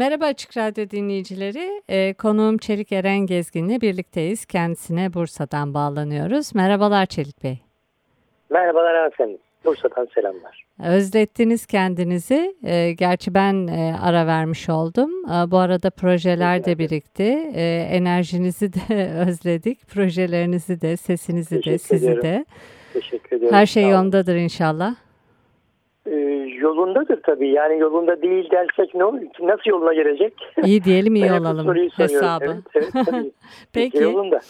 Merhaba Açık Radyo dinleyicileri. Ee, konuğum Çelik Eren Gezgin'le birlikteyiz. Kendisine Bursa'dan bağlanıyoruz. Merhabalar Çelik Bey. Merhabalar efendim. Bursa'dan selamlar. Özlettiniz kendinizi. Ee, gerçi ben e, ara vermiş oldum. Ee, bu arada projeler de birikti. Ee, enerjinizi de özledik. Projelerinizi de, sesinizi de, Teşekkür sizi ediyorum. de. Teşekkür ediyorum. Her şey yolundadır inşallah. Yolundadır tabii. Yani yolunda değil dersek ne olur? Nasıl yoluna gelecek? İyi diyelim iyi olalım hesabı. Evet, evet tabii. Peki. Yolunda.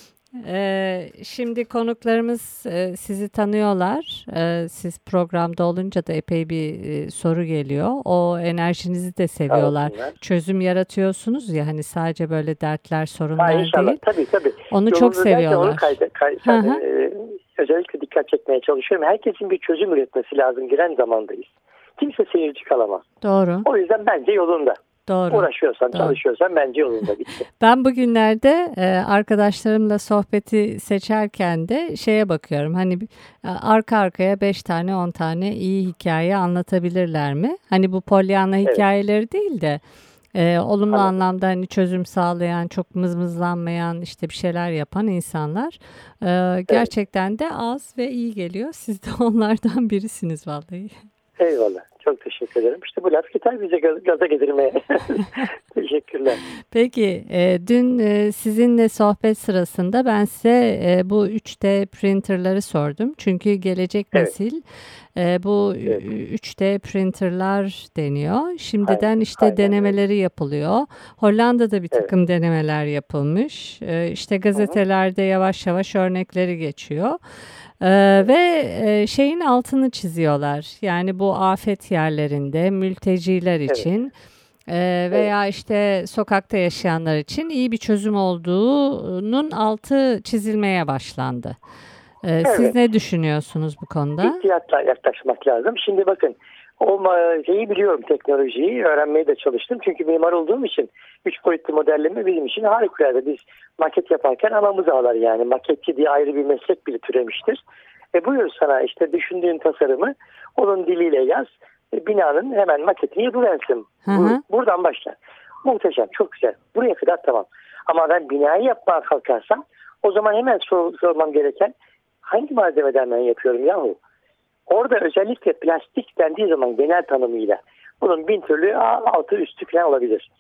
Ee, şimdi konuklarımız e, sizi tanıyorlar. Ee, siz programda olunca da epey bir e, soru geliyor. O enerjinizi de seviyorlar. Çözüm yaratıyorsunuz ya hani sadece böyle dertler, Ha, sorunlar inşallah. değil. Tabii tabii. Onu çok Yolunda derken seviyorlar. Onu kayda, kay, Hı hı. e, özellikle dikkat çekmeye çalışıyorum. Herkesin bir çözüm üretmesi lazım. Giren zamandayız. Kimse seyirci kalamaz. Doğru, O yüzden bence yolunda. doğru. Uğraşıyorsan, Doğru. çalışıyorsan bence yolunda bitti. Ben bugünlerde e, arkadaşlarımla sohbeti seçerken de şeye bakıyorum. Hani e, arka arkaya 5 tane 10 tane iyi hikaye anlatabilirler mi? Hani bu Pollyanna Evet. hikayeleri değil de e, olumlu Anladım. anlamda hani çözüm sağlayan, çok mızmızlanmayan, işte bir şeyler yapan insanlar e, gerçekten de az ve iyi geliyor. Siz de onlardan birisiniz vallahi. Eyvallah. Çok teşekkür ederim. İşte bu laf yeter bize gaz- gaza getirmeye. Teşekkürler. Peki, e, dün e, sizinle sohbet sırasında ben size e, bu 3D printerları sordum. Çünkü gelecek Evet. nesil e, bu Evet. 3D printerlar deniyor. Şimdiden Aynen, işte aynen denemeleri yapılıyor. Hollanda'da bir Evet. takım denemeler yapılmış. E, işte gazetelerde yavaş yavaş örnekleri geçiyor. Ee, ve e, şeyin altını çiziyorlar. Yani bu afet yerlerinde mülteciler Evet. için e, veya işte sokakta yaşayanlar için iyi bir çözüm olduğunun altı çizilmeye başlandı. Ee, Siz Evet. ne düşünüyorsunuz bu konuda? İhtiyatla yaklaşmak lazım. Şimdi bakın o şeyi biliyorum teknolojiyi öğrenmeye de çalıştım. Çünkü mimar olduğum için üç boyutlu modelleme bizim için harikulade. Biz maket yaparken anamız ağlar yani. Maketçi diye ayrı bir meslek bile türemiştir. E buyur sana işte düşündüğün tasarımı onun diliyle yaz. E, binanın hemen maketini yapıversin. Hı hı. Bu- buradan başla. Muhteşem, çok güzel. Buraya kadar tamam. Ama ben binayı yapmaya kalkarsam o zaman hemen sor- sormam gereken hangi malzemeden ben yapıyorum yahu? Orada özellikle plastik dendiği zaman genel tanımıyla bunun bin türlü altı üstü falan olabilir.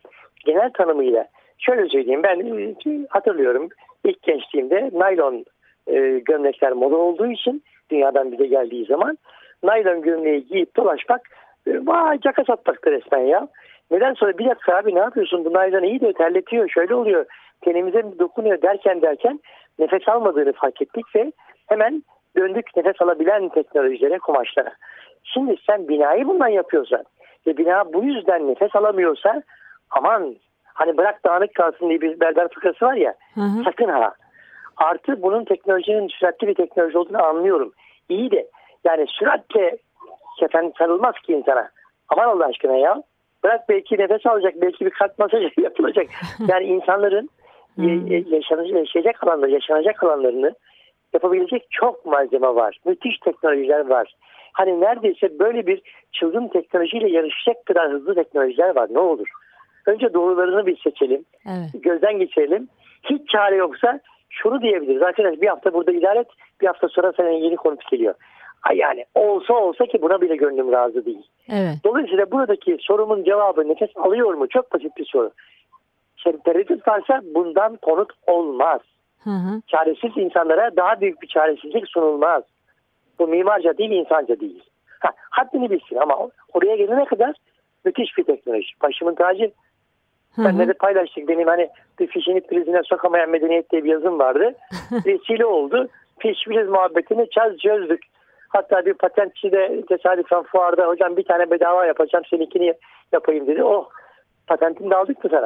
Genel tanımıyla şöyle söyleyeyim ben e, hatırlıyorum ilk gençliğimde naylon e, gömlekler moda olduğu için dünyadan bize geldiği zaman naylon gömleği giyip dolaşmak e, vay caka satmaktı resmen ya. Neden sonra bir dakika abi ne yapıyorsun bu naylon iyi de terletiyor şöyle oluyor tenimize mi dokunuyor derken derken nefes almadığını fark ettik ve hemen döndük nefes alabilen teknolojilere, kumaşlara. Şimdi sen binayı bundan yapıyorsan ve bina bu yüzden nefes alamıyorsa aman hani bırak dağınık kalsın diye bir berber fıkrası var ya Hı hı. sakın ha. Artı bunun teknolojinin süratli bir teknoloji olduğunu anlıyorum. İyi de yani süratle efendim sarılmaz ki insana. Aman Allah aşkına ya. Bırak belki nefes alacak, belki bir kalp masajı yapılacak. Yani insanların yaşanacak, yaşayacak alanları, yaşanacak alanlarını yapabilecek çok malzeme var. Müthiş teknolojiler var. Hani neredeyse böyle bir çılgın teknolojiyle yarışacak kadar hızlı teknolojiler var. Ne olur. Önce doğrularını bir seçelim. Evet. Gözden geçirelim. Hiç çare yoksa şunu diyebiliriz. Arkadaş bir hafta burada idare et. Bir hafta sonra sana yeni konut geliyor. Ay yani olsa olsa ki buna bile gönlüm razı değil. Evet. Dolayısıyla buradaki sorumun cevabı nefes alıyor mu? Çok basit bir soru. Şimdi tereddüt varsa bundan konut olmaz. Hı hı. Çaresiz insanlara daha büyük bir çaresizlik sunulmaz. Bu mimarca değil, insanca değil. Ha, haddini bilsin ama oraya gelene kadar müthiş bir teknoloji. Başımın tacı. Seninle de paylaştık. Benim hani bir fişini prizine sokamayan medeniyet diye bir yazım vardı. Vesile oldu. Fiş priz muhabbetini çöz çözdük. Hatta bir patentçi de tesadüfen fuarda hocam bir tane bedava yapacağım seninkini yapayım dedi. Oh Patentini de aldık? Şimdi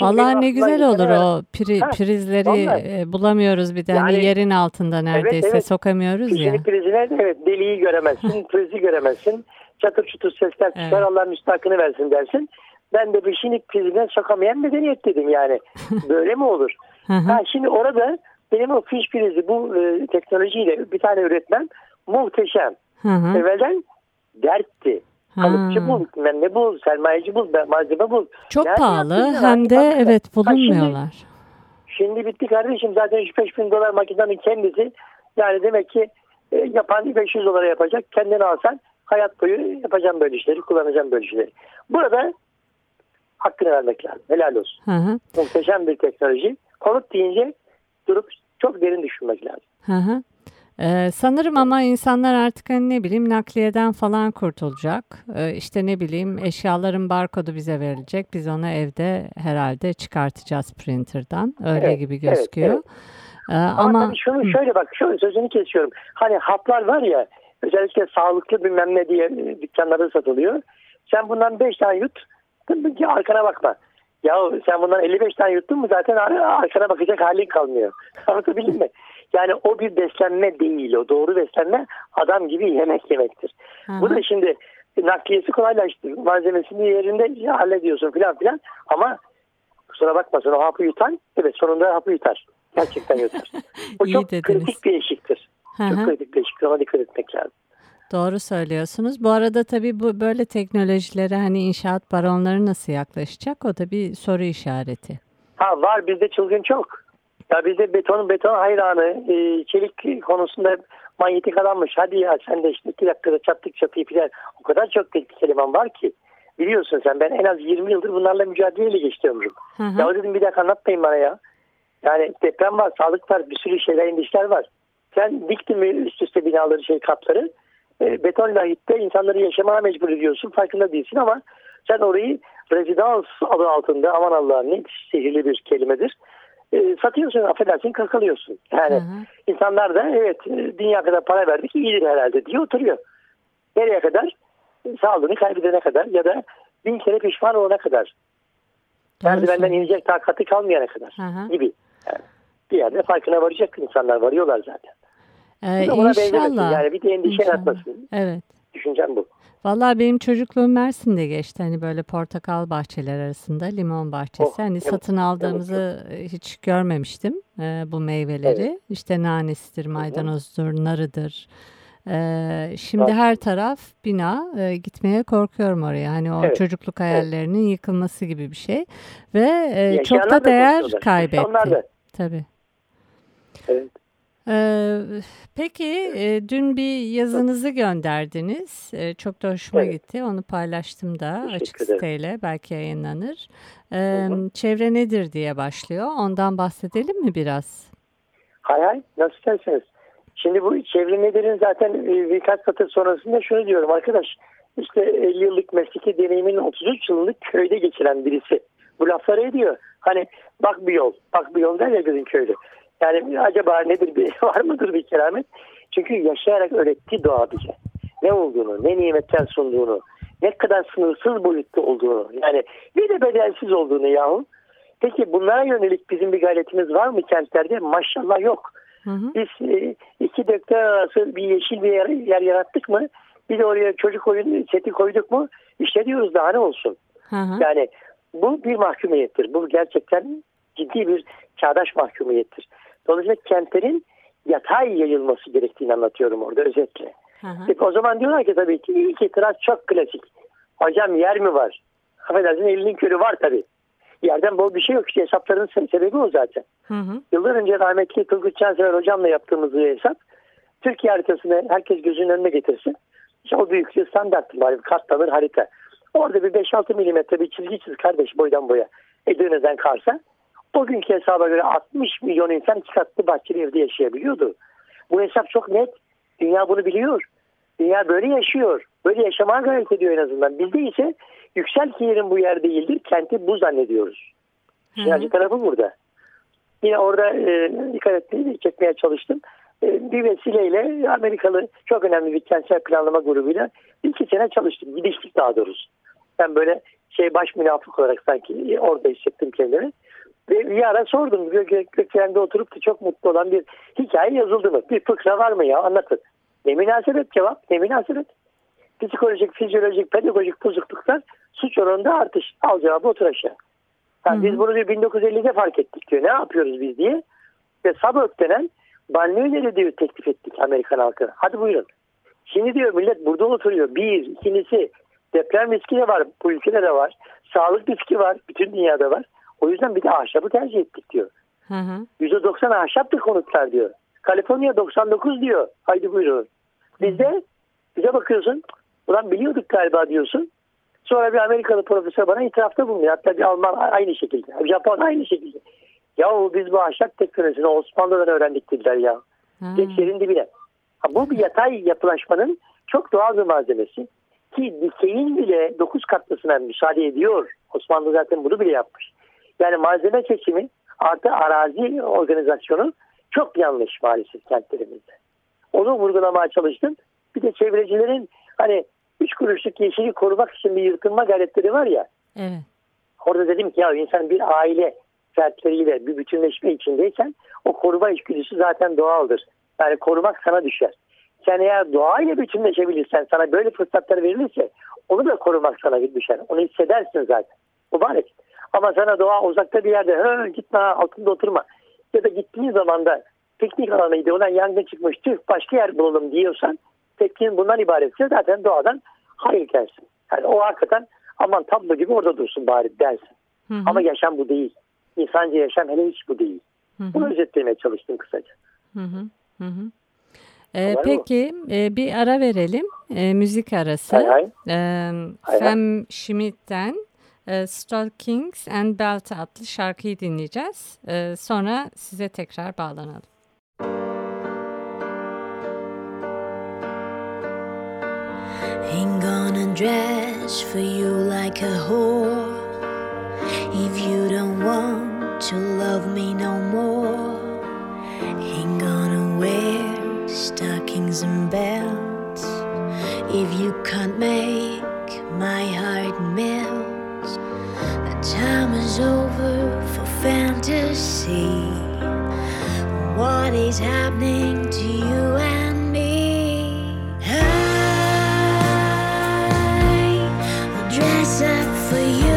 Vallahi benim ne güzel olur o pri- Ha, prizleri vallahi. e, bulamıyoruz bir de hani Yani- yerin altında neredeyse evet. sokamıyoruz ya. Kişilik prizine evet deliği göremezsin, prizi göremezsin. Çatır çutur sesler çıkar Evet. Allah müstakını versin dersin. Ben de bir şinik prizine sokamayan medeniyet dedim yani. Böyle mi olur? Ha, şimdi orada benim o fiş prizi bu e, teknolojiyle bir tane üretmem muhteşem. Evvelden dertti. Kalıpçı Ha. bul, ne bul, sermayeci bul, malzeme bul. Çok Nerede pahalı hem de Baksana. evet Ha, şimdi- bulunmuyorlar. Şimdi bitti kardeşim zaten 3-5 bin dolar makinenin kendisi. Yani demek ki e, yapan 500 dolara yapacak. Kendini alsan hayat boyu yapacağım böyle işleri, kullanacağım böyle işleri. Burada hakkını vermek lazım. Helal olsun. Hı hı. Muhteşem bir teknoloji. Konut deyince durup çok derin düşünmek lazım. Hı hı. Ee, sanırım ama insanlar artık hani ne bileyim nakliyeden falan kurtulacak. Ee, işte ne bileyim eşyaların barkodu bize verilecek. Biz onu evde herhalde çıkartacağız printer'dan. Öyle Evet, gibi evet, gözüküyor. evet. Ee, Ama, ama şunu Hı. şöyle bak şöyle sözünü kesiyorum. Hani haplar var ya özellikle sağlıklı bilmem ne diye e, dükkanlarda satılıyor. Sen bundan 5 tane yut arkana bakma. Ya sen bundan 55 tane yuttun mu zaten ar- arkana bakacak halin kalmıyor. Anlatabildim mi? Yani o bir beslenme değil. O doğru beslenme adam gibi yemek yemektir. Hı Bu da şimdi nakliyesi kolaylaştı. Malzemesini yerinde hallediyorsun filan filan. Ama kusura bakmasın o hapı yutan evet sonunda hapı yutar. Gerçekten yutar. Bu çok dediniz. kritik bir eşiktir. Hı Çok kritik bir eşiktir. Ona dikkat etmek lazım. Doğru söylüyorsunuz. Bu arada tabii bu böyle teknolojilere hani inşaat baronları nasıl yaklaşacak? O da bir soru işareti. Ha var bizde çılgın çok. Ya bizde beton beton hayranı, e, çelik konusunda manyetik adammış. Hadi ya sen de işte iki dakikada çattık çatıyı filan. O kadar çok teknik eleman var ki. Biliyorsun sen ben en az 20 yıldır bunlarla mücadeleyle geçti ömrüm. Hı hı. Ya dedim bir dakika anlatmayın bana ya. Yani deprem var, sağlık var, bir sürü şeyler, endişler var. Sen diktin mi üst üste binaları, şey katları, e, beton lahitte insanları yaşamaya mecbur ediyorsun. Farkında değilsin ama sen orayı rezidans adı altında aman Allah'ım ne sihirli bir kelimedir. E, satıyorsun, affedersin, kakılıyorsun. Yani Hı hı. insanlar da evet e, dünya kadar para verdik iyidir herhalde diye oturuyor. Nereye kadar? E, Sağlığını kaybedene kadar ya da bin kere pişman olana kadar. Merdivenden inecek takati kalmayana kadar Hı hı. gibi. Yani bir yerde farkına varacak insanlar varıyorlar zaten. Ee, inşallah. Yani bir de endişe yaratmasın. Evet. Düşüncem bu. Vallahi benim çocukluğum Mersin'de geçti. Hani böyle portakal bahçeleri arasında limon bahçesi. Oh, hani evet, satın aldığımızı hiç görmemiştim e, bu meyveleri. İşte nanesidir, maydanozdur, narıdır. E, şimdi Evet. her taraf bina. E, gitmeye korkuyorum oraya. Hani o Evet, çocukluk hayallerinin yıkılması gibi bir şey. Ve e, çok da değer kaybetti. İnsanlar da. Tabii. Evet. Ee, peki e, dün bir yazınızı gönderdiniz. E, çok da hoşuma Evet. gitti. Onu paylaştım da Teşekkür açık ederim. siteyle belki yayınlanır. Ee, hı. çevre nedir diye başlıyor. Ondan bahsedelim mi biraz? Hay hay nasıl isterseniz. Şimdi bu çevrimlerin zaten e, birkaç satır sonrasında şunu diyorum arkadaş. İşte 50 yıllık mesleki deneyimin 33 yıllık köyde geçiren birisi. Bu lafları ediyor. Hani bak bir yol, bak bir yol der ya bizim köylü. Yani acaba nedir bir var mıdır bir keramet? Çünkü yaşayarak öğretti doğa bize. Ne olduğunu, ne nimetler sunduğunu, ne kadar sınırsız boyutta olduğunu. Yani bir de bedelsiz olduğunu yahu. Peki bunlara yönelik bizim bir gayretimiz var mı kentlerde? Maşallah yok. Hı hı. Biz e, iki dökte arası bir yeşil bir yer, yer yarattık mı? Bir de oraya çocuk oyun seti koyduk mu? İşte diyoruz daha ne olsun? Hı hı. Yani bu bir mahkumiyettir. Bu gerçekten ciddi bir çağdaş mahkumiyettir. Dolayısıyla kentlerin yatay yayılması gerektiğini anlatıyorum orada özetle. Hı hı. E, o zaman diyorlar ki tabii ki ilk itiraz çok klasik. Hocam yer mi var? Affedersin elinin körü var tabii. Yerden bol bir şey yok. İşte hesapların se- sebebi o zaten. Hı hı. Yıllar önce rahmetli Turgut Cansever hocamla yaptığımız bir hesap. Türkiye haritasını herkes gözünün önüne getirsin. İşte o büyüklüğü standart var. Katlanır harita. Orada bir 5-6 milimetre bir çizgi çiz kardeş boydan boya. Edirne'den Kars'a. O günkü hesaba göre 60 milyon insan iki katlı bahçeli evde yaşayabiliyordu. Bu hesap çok net. Dünya bunu biliyor. Dünya böyle yaşıyor. Böyle yaşamaya gayret ediyor en azından. Bizde ise yüksel yerin bu yer değildir. Kenti bu zannediyoruz. Acı tarafı burada. Yine orada e, dikkat etmeye, çekmeye çalıştım. E, bir vesileyle Amerikalı çok önemli bir kentsel planlama grubuyla iki sene çalıştım. Gidiştik daha doğrusu. Ben böyle şey baş münafık olarak sanki orada hissettim kendimi. Bir ara sordum gök, gök, gökdelende oturup da çok mutlu olan bir hikaye yazıldı mı? Bir fıkra var mı ya anlatın. Ne münasebet cevap ne münasebet. Psikolojik, fizyolojik, pedagojik bozukluklar suç oranında artış. Al cevabı otur aşağı. Yani biz bunu diyor 1950'de fark ettik diyor. Ne yapıyoruz biz diye. Ve Suburb denen banliyö diyor teklif ettik Amerikan halkına. Hadi buyurun. Şimdi diyor millet burada oturuyor. Bir, ikincisi deprem riski de var. Bu ülkede de var. Sağlık riski var. Bütün dünyada var. O yüzden bir de ahşabı tercih ettik diyor. Hı hı. %90 ahşaptır konutlar diyor. Kaliforniya 99 diyor. Haydi buyurun. Bizde bize bakıyorsun. Ulan biliyorduk galiba diyorsun. Sonra bir Amerikalı profesör bana itirafta bulunuyor. Hatta bir Alman aynı şekilde. Japon aynı şekilde. Yahu biz bu ahşap teknolojisini Osmanlı'dan öğrendik dediler ya. Ha. Geç yerin dibine. Ha, bu bir yatay yapılaşmanın çok doğal bir malzemesi. Ki dikeyin bile 9 katlısına müsaade ediyor. Osmanlı zaten bunu bile yapmış. Yani malzeme seçimi artı arazi organizasyonu çok yanlış maalesef kentlerimizde. Onu vurgulamaya çalıştım. Bir de çevrecilerin hani üç kuruşluk yeşili korumak için bir yırtınma gayretleri var ya. Evet. Orada dedim ki ya insan bir aile fertleriyle bir bütünleşme içindeyken o koruma içgüdüsü zaten doğaldır. Yani korumak sana düşer. Sen eğer doğayla bütünleşebilirsen sana böyle fırsatlar verilirse onu da korumak sana düşer. Onu hissedersin zaten. Mübarek. Ama sana doğa uzakta bir yerde Hı, gitme altında oturma. Ya da gittiğin zaman da piknik alanıydı olan yangın çıkmış tüh başka yer bulalım diyorsan tepkin bundan ibaretse zaten doğadan hayır dersin. Yani o hakikaten aman tablo gibi orada dursun bari dersin. Hı hı. Ama yaşam bu değil. İnsanca yaşam hele hiç bu değil. Hı hı. Bunu özetlemeye çalıştım kısaca. Hı hı. Hı hı. Ee, peki e, bir ara verelim. E, müzik arası. Hay hay. Ee, hay. Fem Schmidt'ten Stockings and Belt adlı şarkıyı dinleyeceğiz. Sonra size tekrar bağlanalım. Ain't gonna dress for you like a whore if you don't want to love me no more. Ain't gonna wear stockings and belts if you can't make my heart melt. Time is over for fantasy. What is happening to you and me? I will dress up for you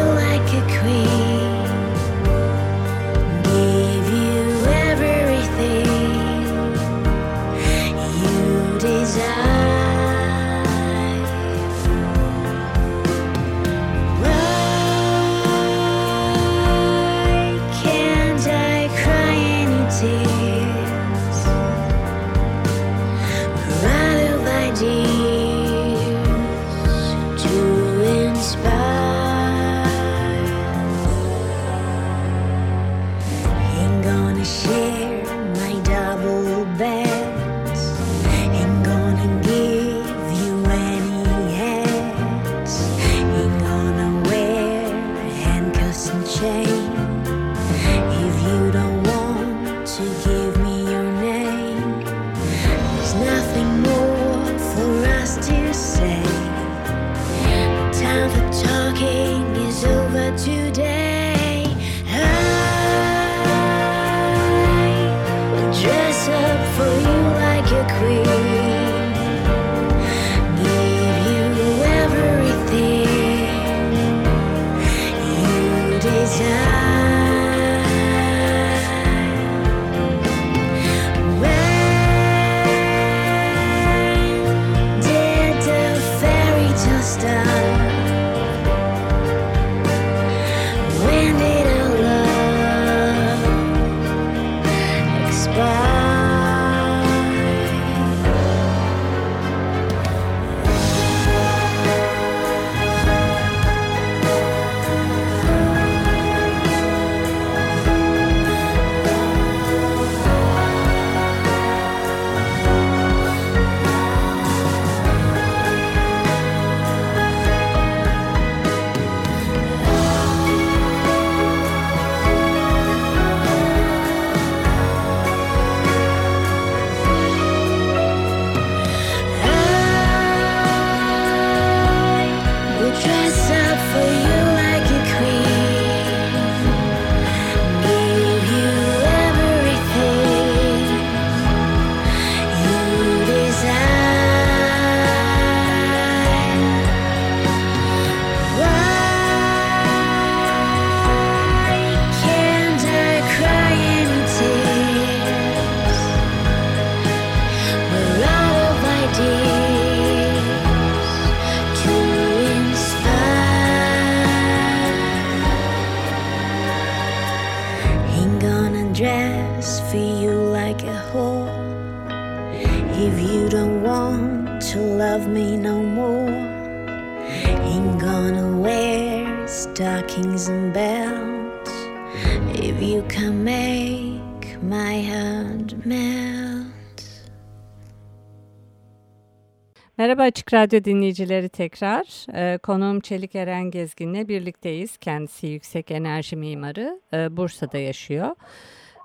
Açık Radyo dinleyicileri tekrar. Ee, konuğum Çelik Eren Gezgin'le birlikteyiz. Kendisi yüksek enerji mimarı. Ee, Bursa'da yaşıyor.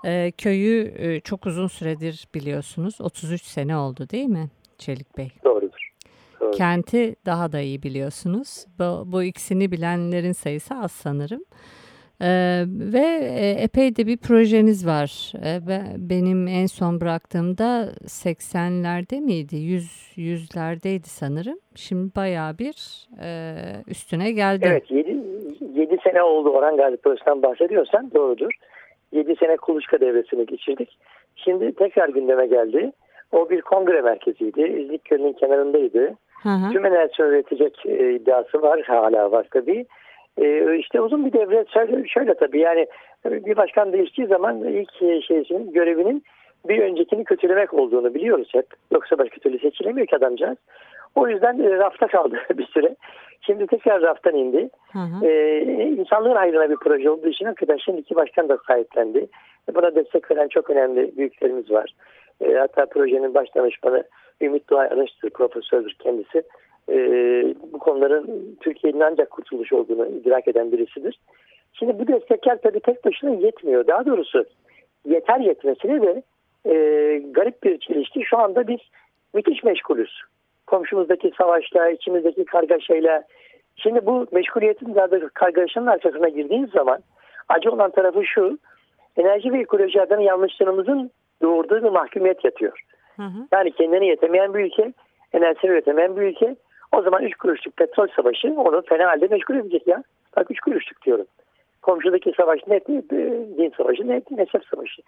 Ee, köyü e, çok uzun süredir biliyorsunuz. 33 sene oldu değil mi Çelik Bey? Doğrudur. Doğru. Kenti daha da iyi biliyorsunuz. Bu, bu ikisini bilenlerin sayısı az sanırım. Ee, ve e, epey de bir projeniz var. Ee, be- benim en son bıraktığımda 80'lerde miydi? 100 yüzlerdeydi sanırım. Şimdi bayağı bir e, üstüne geldi. Evet 7, 7 sene oldu Orhan Gazi Projesi'nden bahsediyorsan doğrudur. 7 sene kuluçka devresini geçirdik. Şimdi tekrar gündeme geldi. O bir kongre merkeziydi. İznik Gölü'nün kenarındaydı. Hı hı. Tüm enerjisini üretecek e, iddiası var. Hala var tabii. E, işte uzun bir devre şöyle, şöyle tabii yani e, bir başkan değiştiği zaman ilk e, şeysinin görevinin bir öncekini kötülemek olduğunu biliyoruz hep. Yoksa başka türlü seçilemiyor ki adamcağız. O yüzden e, rafta kaldı bir süre. Şimdi tekrar raftan indi. Hı hı. Ee, insanlığın hayrına bir proje olduğu için hakikaten şimdi iki başkan da sahiplendi. Buna destek veren çok önemli büyüklerimiz var. Ee, hatta projenin baş danışmanı Ümit Doğay Anıştır, profesördür kendisi. Ee, bu konuların Türkiye'nin ancak kurtuluş olduğunu idrak eden birisidir. Şimdi bu destekler tabii tek başına yetmiyor. Daha doğrusu yeter yetmesine de e, garip bir çelişki. Şu anda biz müthiş meşgulüz. Komşumuzdaki savaşla, içimizdeki kargaşayla. Şimdi bu meşguliyetin daha da kargaşanın arkasına girdiğiniz zaman acı olan tarafı şu. Enerji ve ekoloji adına yanlışlarımızın doğurduğu bir mahkumiyet yatıyor. Hı hı. Yani kendine yetemeyen bir ülke, enerjisini üretemeyen bir ülke. O zaman 3 kuruşluk petrol savaşı onu fena halde meşgul edecek ya. Bak 3 kuruşluk diyorum. Komşudaki savaş ne? e, Din savaşı ne? Mezhep savaşı.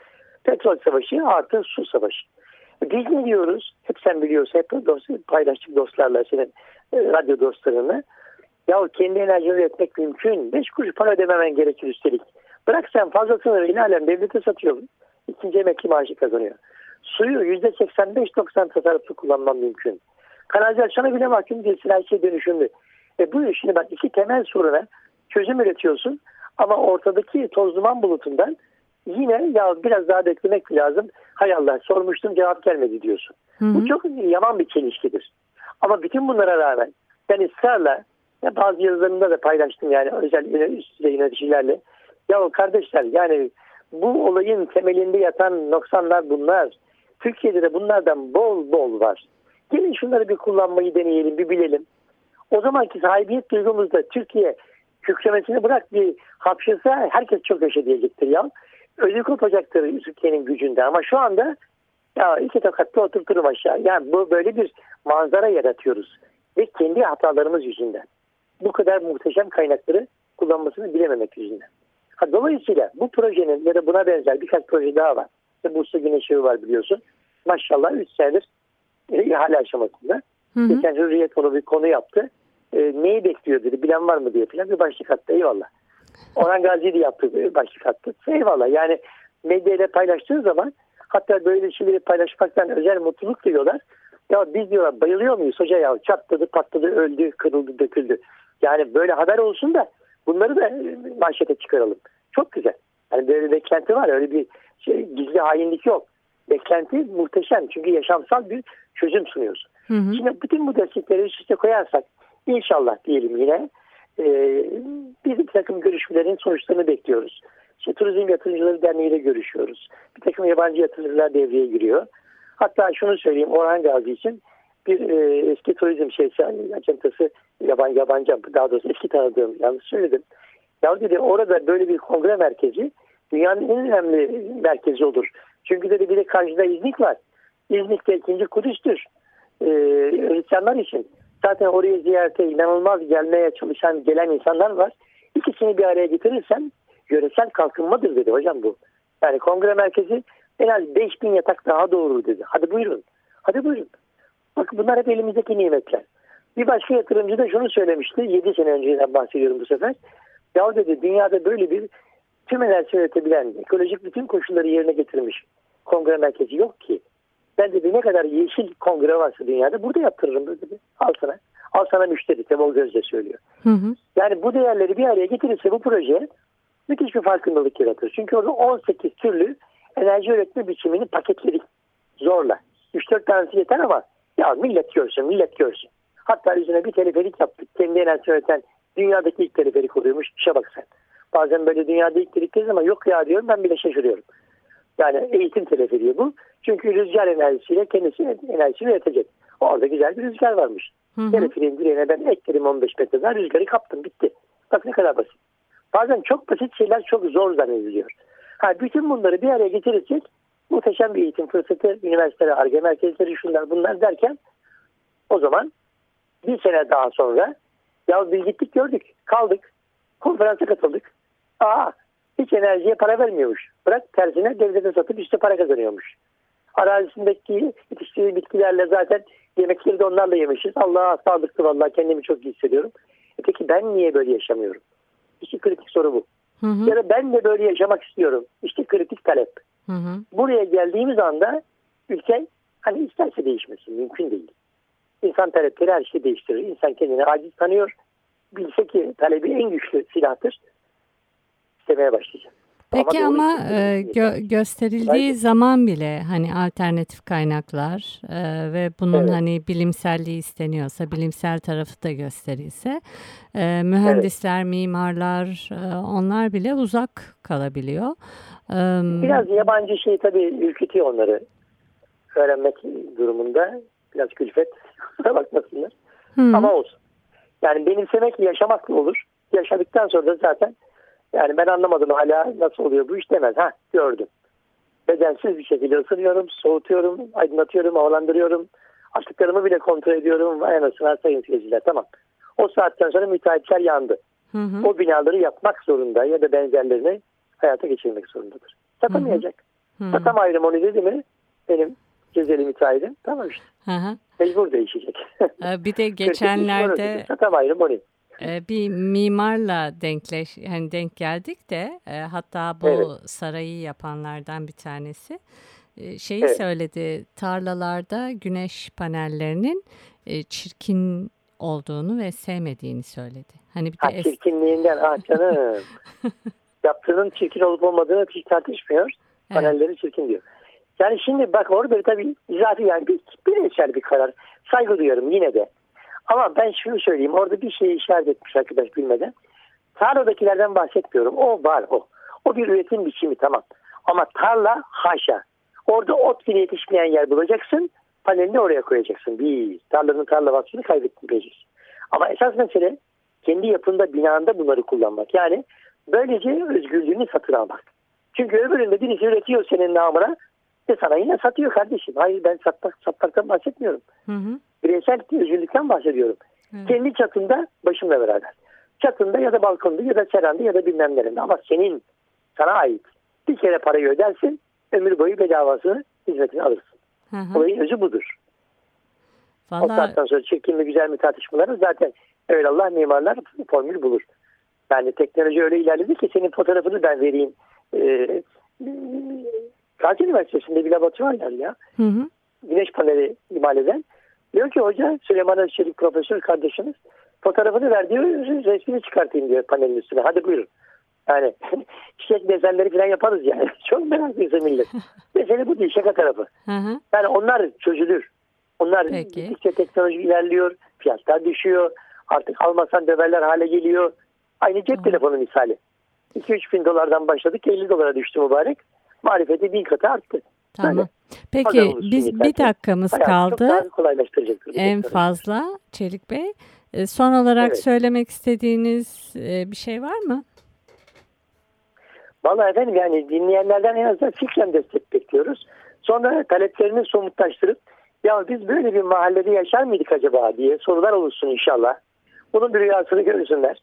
Petrol savaşı artı su savaşı. Biz ne diyoruz? Hep sen biliyorsun. Hep dost, paylaştık dostlarla senin e, radyo dostlarını. Ya kendi enerjini üretmek mümkün. 5 kuruş para ödememen gerekir üstelik. Bırak sen fazlasını el alem devlete satıyor. İkinci emekli maaşı kazanıyor. Suyu %85-90 tasarruflu kullanman mümkün. Kanalizasyona bile mahkum değilsin her şey dönüşümlü. E bu şimdi bak iki temel soruna çözüm üretiyorsun ama ortadaki toz duman bulutundan yine ya biraz daha beklemek lazım. Hay Allah sormuştum cevap gelmedi diyorsun. Hı hı. Bu çok yaman bir çelişkidir. Ama bütün bunlara rağmen ben ısrarla ya bazı yazılarımda da paylaştım yani özel üst düzey yöneticilerle. Ya kardeşler yani bu olayın temelinde yatan noksanlar bunlar. Türkiye'de de bunlardan bol bol var. Gelin şunları bir kullanmayı deneyelim, bir bilelim. O zamanki sahibiyet duygumuzda Türkiye kükremesini bırak bir hapşırsa herkes çok yaşa diyecektir ya. Ödü kopacaktır Türkiye'nin gücünde ama şu anda ya iki tokatla oturturum aşağı. Yani bu böyle bir manzara yaratıyoruz. Ve kendi hatalarımız yüzünden. Bu kadar muhteşem kaynakları kullanmasını bilememek yüzünden. Ha, dolayısıyla bu projenin ya da buna benzer birkaç proje daha var. İşte Bursa Güneş Evi var biliyorsun. Maşallah 3 senedir e, ihale aşamasında. Hı hı. Geçen Hürriyet onu bir konu yaptı. E, neyi bekliyor dedi, bilen var mı diye falan bir başlık attı. Eyvallah. Orhan Gazi de yaptı bir başlık attı. Eyvallah. Yani medyayla paylaştığı zaman hatta böyle şeyleri paylaşmaktan özel mutluluk duyuyorlar. Ya biz diyorlar bayılıyor muyuz hoca ya çatladı patladı öldü kırıldı döküldü. Yani böyle haber olsun da bunları da e, manşete çıkaralım. Çok güzel. Yani böyle bir beklenti var öyle bir şey, gizli hainlik yok. Beklenti muhteşem çünkü yaşamsal bir çözüm sunuyorsun. Hı hı. Şimdi bütün bu destekleri üst üste koyarsak inşallah diyelim yine e, bir takım görüşmelerin sonuçlarını bekliyoruz. İşte Turizm Yatırımcıları Derneği ile görüşüyoruz. Bir takım yabancı yatırımcılar devreye giriyor. Hatta şunu söyleyeyim Orhan Gazi için bir e, eski turizm şeysi hani acentası yabancı yabancı daha doğrusu eski tanıdığım yanlış söyledim. Ya dedi orada böyle bir kongre merkezi dünyanın en önemli merkezi olur. Çünkü dedi bir de karşıda İznik var. İznik de ikinci Kudüs'tür. Ee, Hristiyanlar için. Zaten oraya ziyarete inanılmaz gelmeye çalışan gelen insanlar var. İkisini bir araya getirirsen yöresel kalkınmadır dedi hocam bu. Yani kongre merkezi en az 5000 yatak daha doğru dedi. Hadi buyurun. Hadi buyurun. Bakın bunlar hep elimizdeki nimetler. Bir başka yatırımcı da şunu söylemişti. 7 sene önceden bahsediyorum bu sefer. Ya dedi dünyada böyle bir tüm enerji üretebilen, ekolojik bütün koşulları yerine getirmiş kongre merkezi yok ki. Ben dedi ne kadar yeşil kongre varsa dünyada burada yaptırırım dedi. Al sana. Al sana müşteri. Temel Gözde söylüyor. Hı hı. Yani bu değerleri bir araya getirirse bu proje müthiş bir farkındalık yaratır. Çünkü orada 18 türlü enerji üretme biçimini paketledik zorla. 3-4 tanesi yeter ama ya millet görsün, millet görsün. Hatta üzerine bir teleferik yaptık. Kendi enerji üreten dünyadaki ilk teleferik oluyormuş. İşe bak sen. Bazen böyle dünyada ilk dedikleri ama yok ya diyorum ben bile şaşırıyorum. Yani eğitim teleferiği bu. Çünkü rüzgar enerjisiyle kendisi enerjisini üretecek. Orada güzel bir rüzgar varmış. Hı. Teleferiğin direğine ben ekledim 15 metreden rüzgarı kaptım bitti. Bak ne kadar basit. Bazen çok basit şeyler çok zor zannediliyor. Ha, bütün bunları bir araya getirirsek muhteşem bir eğitim fırsatı, üniversiteler, arge merkezleri şunlar bunlar derken o zaman bir sene daha sonra ya biz gittik gördük kaldık konferansa katıldık. Aa hiç enerjiye para vermiyormuş. Bırak tersine devlete satıp işte para kazanıyormuş. Arazisindeki yetiştirdiği bitkilerle zaten yemekleri de onlarla yemişiz. Allah'a sağlıklı vallahi kendimi çok iyi hissediyorum. E peki ben niye böyle yaşamıyorum? İşte kritik soru bu. Hı hı. Ya da ben de böyle yaşamak istiyorum. İşte kritik talep. Hı hı. Buraya geldiğimiz anda ülke hani isterse değişmesin. Mümkün değil. İnsan talepleri her şeyi değiştirir. İnsan kendini aciz tanıyor. Bilse ki talebi en güçlü silahtır. İstemeye başlayacak. Peki ama istemeye e, gö- gösterildiği Belki- zaman bile hani alternatif kaynaklar e, ve bunun Evet. hani bilimselliği isteniyorsa, bilimsel tarafı da gösterilse e, mühendisler, mimarlar e, onlar bile uzak kalabiliyor. E, Biraz yabancı şey tabii ürkütüyor onları. Öğrenmek durumunda. Biraz külfet. Bakmasınlar. hı, Ama olsun. Yani benimsemek yaşamakla olur. Yaşadıktan sonra da zaten yani ben anlamadım hala nasıl oluyor bu iş demez. Ha gördüm. Bedensiz bir şekilde ısınıyorum, soğutuyorum, aydınlatıyorum, havalandırıyorum. Açlıklarımı bile kontrol ediyorum. Vay anasını sayın seyirciler tamam. O saatten sonra müteahhitler yandı. hı hı, O binaları yapmak zorunda ya da benzerlerini hayata geçirmek zorundadır. Satamayacak. hı hı, Satam ayrım onu dedi mi benim Cezeli müteahhitim tamam işte hı hı. mecbur değişecek. E, Bir de geçenlerde Satam ayrım onu. E, bir mimarla denkleş hani denk geldik de e, hatta bu Evet. sarayı yapanlardan bir tanesi e, şeyi Evet. söyledi tarlalarda güneş panellerinin e, çirkin olduğunu ve sevmediğini söyledi. Hani bir Ha, de es- çirkinliğinden ah canım. Yaptığının çirkin olup olmadığını hiç tartışmıyor. Evet. Panelleri çirkin diyor. Yani şimdi bak orada tabii izafi yani bir, bireysel bir karar. Saygı duyuyorum yine de. Ama ben şunu söyleyeyim. Orada bir şey işaret etmiş arkadaş bilmeden. Tarladakilerden bahsetmiyorum. O var o. O bir üretim biçimi tamam. Ama tarla haşa. Orada ot bile yetişmeyen yer bulacaksın. Panelini oraya koyacaksın. Bir tarlanın tarla vasfını kaybettin diyeceksin. Ama esas mesele kendi yapında binanda bunları kullanmak. Yani böylece özgürlüğünü satın almak. Çünkü öbüründe birisi üretiyor senin namına ve sana yine satıyor kardeşim. Hayır ben satmak, satmaktan bahsetmiyorum. Hı hı, Bireysel özgürlükten bahsediyorum. Evet. Kendi çatında başımla beraber. Çatında ya da balkonda ya da seranda ya da bilmem nerede. Ama senin sana ait. Bir kere parayı ödersin ömür boyu bedavasını hizmetini alırsın. hı hı. Olayın özü budur. O Vallahi saatten sonra çirkin mi güzel mi tartışmaları zaten öyle Allah mimarlar formül bulur. Yani teknoloji öyle ilerledi ki senin fotoğrafını ben vereyim. Ee, Gazi Üniversitesi'nde bir laboratuvar var ya. hı hı, Güneş paneli imal eden. Diyor ki hoca Süleyman Özçelik profesör kardeşimiz fotoğrafını ver diyor resmini çıkartayım diyor panelin üstüne. Hadi buyurun. Yani çiçek desenleri falan yaparız yani. Çok meraklıysa millet. Mesele bu değil şaka tarafı. hı hı. Yani onlar çözülür. Onlar gittikçe teknoloji ilerliyor, fiyatlar düşüyor. Artık almasan döverler hale geliyor. Aynı cep telefonu misali. 2-3 bin dolardan başladık 50 dolara düştü mübarek. Marifeti bin katı arttı. Tamam. Hazır Peki biz bir ki. dakikamız kaldı. En fazla Çelik Bey. E, Son olarak Evet. söylemek istediğiniz e, bir şey var mı? Vallahi efendim yani dinleyenlerden en azından fikren destek bekliyoruz. Sonra taleplerini somutlaştırıp ya biz böyle bir mahallede yaşar mıydık acaba diye sorular olursun inşallah. Bunun bir rüyasını görsünler.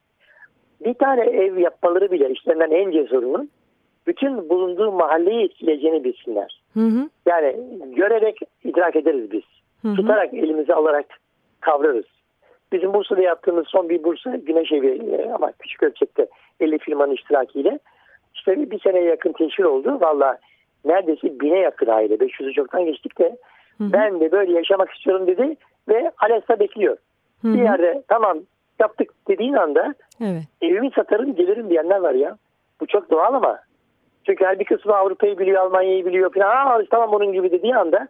Bir tane ev yapmaları bile işlerinden en cesurunun bütün bulunduğu mahalleyi etkileyeceğini bilsinler. Hı hı, Yani görerek idrak ederiz biz. hı hı. Tutarak elimize alarak kavrarız. Bizim Bursa'da yaptığımız son bir Bursa Güneş Evi e, ama küçük ölçekte 50 firmanın iştirakiyle işte bir seneye yakın teşhir oldu. Valla neredeyse bine yakın aile. 500'ü çoktan geçtik de. Hı hı. Ben de böyle yaşamak istiyorum dedi ve Alesta bekliyor. Hı hı. Bir yerde tamam yaptık dediğin anda Evet. evimi satarım gelirim diyenler var ya. Bu çok doğal ama. Çünkü her bir kısmı Avrupa'yı biliyor, Almanya'yı biliyor falan. Aa, tamam bunun gibi dediği anda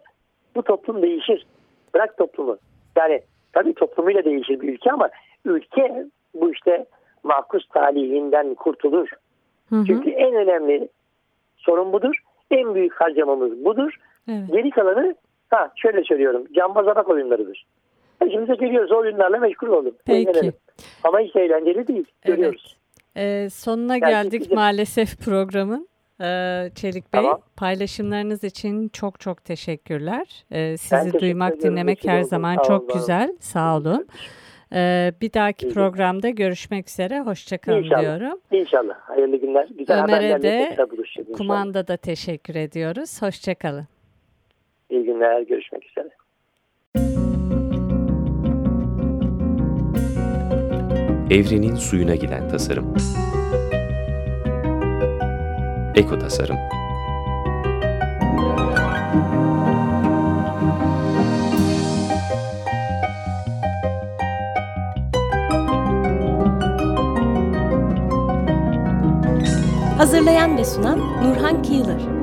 bu toplum değişir. Bırak toplumu. Yani tabii toplumuyla değişir bir ülke ama ülke bu işte mahkus talihinden kurtulur. Hı hı. Çünkü en önemli sorun budur. En büyük harcamamız budur. Evet. Geri kalanı ha şöyle söylüyorum. Cambazabak oyunlarıdır. İşimize geliyoruz o oyunlarla meşgul olun. Peki. Eğlenelim. Ama hiç eğlenceli değil. Evet. Görüyoruz. Ee, sonuna Yani geldik bizim- maalesef programın. Ee, Çelik Bey Tamam. paylaşımlarınız için çok çok teşekkürler. Ee, sizi teşekkür duymak ediyorum. dinlemek Vesile her oldum. zaman Sağ çok olun, güzel. Sağ olun. Ee, bir dahaki İyi programda görüşmek üzere. Hoşçakalın İnşallah. diyorum. İnşallah. Hayırlı günler. Güzel Ömer'e haberlerle de. Kumanda da teşekkür ediyoruz. Hoşçakalın. İyi günler. Görüşmek üzere. Evrenin suyuna giden tasarım. Eko tasarım. Hazırlayan ve sunan Nurhan Kıyılır.